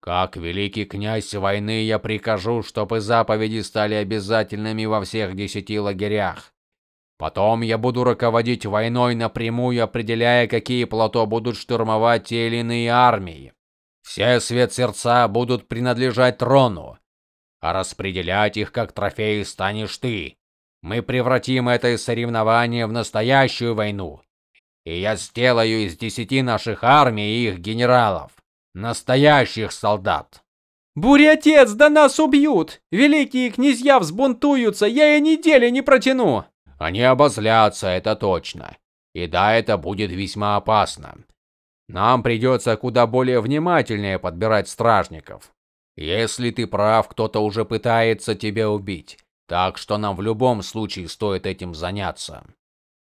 Как великий князь войны я прикажу, чтобы заповеди стали обязательными во всех десяти лагерях. Потом я буду руководить войной напрямую, определяя, какие плато будут штурмовать те или иные армии. Все свет сердца будут принадлежать трону, а распределять их как трофеи станешь ты. Мы превратим это соревнование в настоящую войну. И я сделаю из десяти наших армий их генералов, настоящих солдат. Буря-отец, да нас убьют. Великие князья взбунтуются, я и недели не протяну. Они обозлятся, это точно. И да, это будет весьма опасно. Нам придется куда более внимательнее подбирать стражников. Если ты прав, кто-то уже пытается тебя убить. Так что нам в любом случае стоит этим заняться.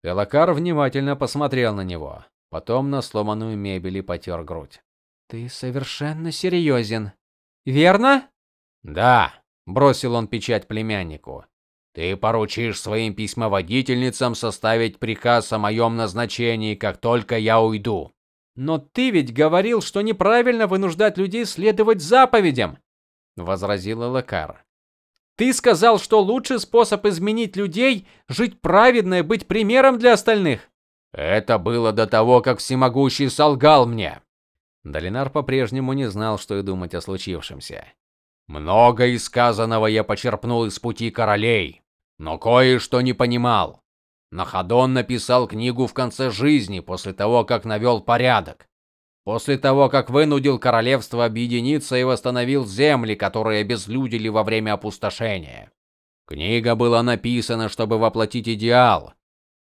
Элакар внимательно посмотрел на него, потом на сломанную мебель и потер грудь. Ты совершенно серьезен, верно? Да, бросил он печать племяннику. Ты поручишь своим письмоводительницам составить приказ о моем назначении, как только я уйду. Но ты ведь говорил, что неправильно вынуждать людей следовать заповедям, возразила Лакар. Ты сказал, что лучший способ изменить людей жить праведно и быть примером для остальных. Это было до того, как всемогущий солгал мне. Долинар по-прежнему не знал, что и думать о случившемся. Много из сказанного я почерпнул из пути королей, но кое-что не понимал. Нахадон написал книгу в конце жизни, после того, как навел порядок. После того, как вынудил королевство объединиться и восстановил земли, которые обезлюдили во время опустошения. Книга была написана, чтобы воплотить идеал.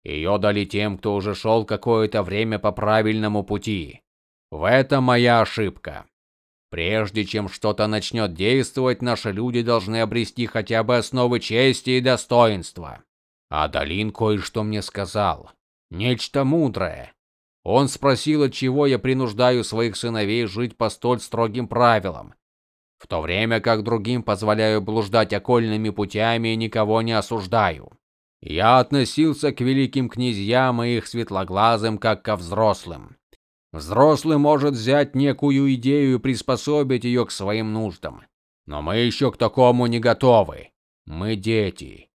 Ее дали тем, кто уже шел какое-то время по правильному пути. В этом моя ошибка. Прежде чем что-то начнет действовать, наши люди должны обрести хотя бы основы чести и достоинства. А Далин кое-что мне сказал, нечто мудрое. Он спросил, от чего я принуждаю своих сыновей жить по столь строгим правилам, в то время как другим позволяю блуждать окольными путями и никого не осуждаю. Я относился к великим князьям и их светлоглазым как ко взрослым. Взрослый может взять некую идею и приспособить ее к своим нуждам. Но мы еще к такому не готовы. Мы дети.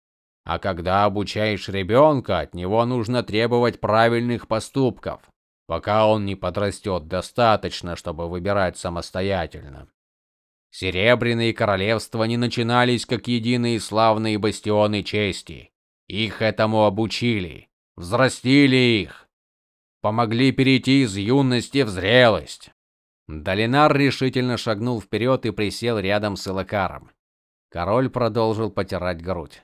А когда обучаешь ребенка, от него нужно требовать правильных поступков, пока он не подрастет достаточно, чтобы выбирать самостоятельно. Серебряные королевства не начинались как единые славные бастионы чести. Их этому обучили, взрастили их помогли перейти из юности в зрелость. Долинар решительно шагнул вперед и присел рядом с Илакаром. Король продолжил потирать грудь.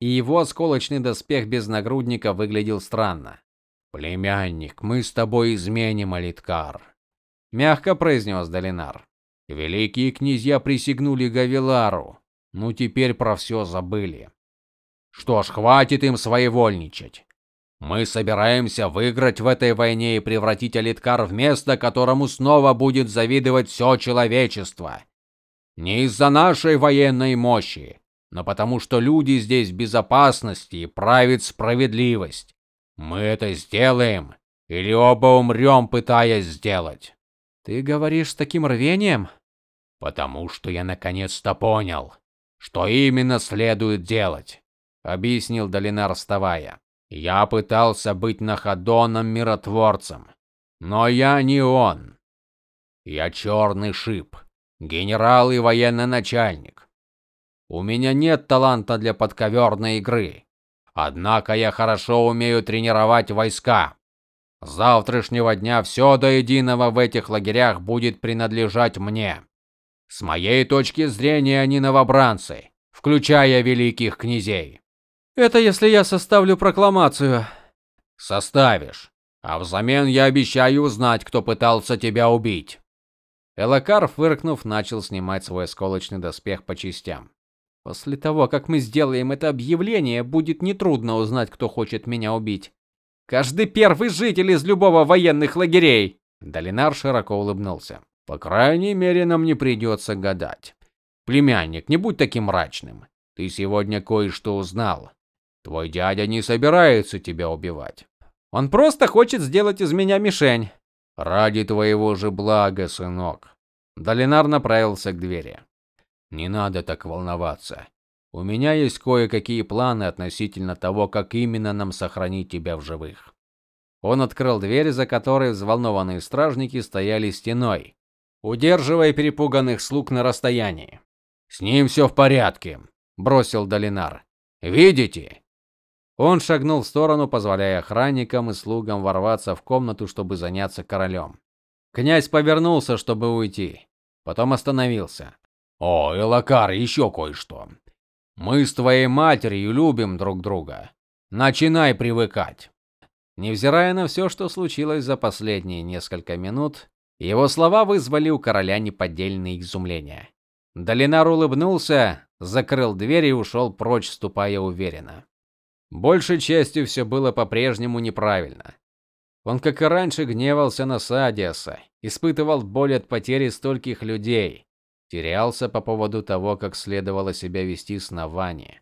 И его осколочный доспех без нагрудника выглядел странно. "Племянник, мы с тобой изменим Алиткар", мягко произнес Долинар. "Великие князья присягнули Гавилару, ну теперь про все забыли. Что ж, хватит им своевольничать. Мы собираемся выиграть в этой войне и превратить Алиткар в место, которому снова будет завидовать все человечество. Не из-за нашей военной мощи, но потому что люди здесь в безопасности и правит справедливость. Мы это сделаем, или оба умрем, пытаясь сделать. Ты говоришь с таким рвением? Потому что я наконец-то понял, что именно следует делать, объяснил Долинар, вставая. Я пытался быть находоном миротворцем, но я не он. Я черный шип, генерал и военный начальник. У меня нет таланта для подковерной игры. Однако я хорошо умею тренировать войска. С завтрашнего дня все до единого в этих лагерях будет принадлежать мне. С моей точки зрения, они новобранцы, включая великих князей. Это если я составлю прокламацию. Составишь. А взамен я обещаю узнать, кто пытался тебя убить. Элакар, фыркнув, начал снимать свой осколочный доспех по частям. После того, как мы сделаем это объявление, будет нетрудно узнать, кто хочет меня убить. Каждый первый житель из любого военных лагерей. Долинар широко улыбнулся. По крайней мере, нам не придется гадать. Племянник, не будь таким мрачным. Ты сегодня кое-что узнал. Твой дядя не собирается тебя убивать. Он просто хочет сделать из меня мишень. Ради твоего же блага, сынок. Долинар направился к двери. Не надо так волноваться. У меня есть кое-какие планы относительно того, как именно нам сохранить тебя в живых. Он открыл дверь, за которой взволнованные стражники стояли стеной, удерживая перепуганных слуг на расстоянии. С ним все в порядке, бросил Долинар. Видите? Он шагнул в сторону, позволяя охранникам и слугам ворваться в комнату, чтобы заняться королем. Князь повернулся, чтобы уйти, потом остановился. О, Элакар, еще кое-что. Мы с твоей матерью любим друг друга. Начинай привыкать. Невзирая на все, что случилось за последние несколько минут, его слова вызвали у короля неподдельное изумление. Долинар улыбнулся, закрыл дверь и ушел прочь, ступая уверенно. Большей частью все было по-прежнему неправильно. Он, как и раньше, гневался на Садиаса, испытывал боль от потери стольких людей, терялся по поводу того, как следовало себя вести с Навани.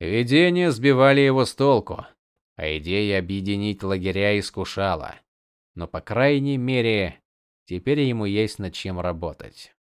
Видения сбивали его с толку, а идея объединить лагеря искушала. Но по крайней мере, теперь ему есть над чем работать.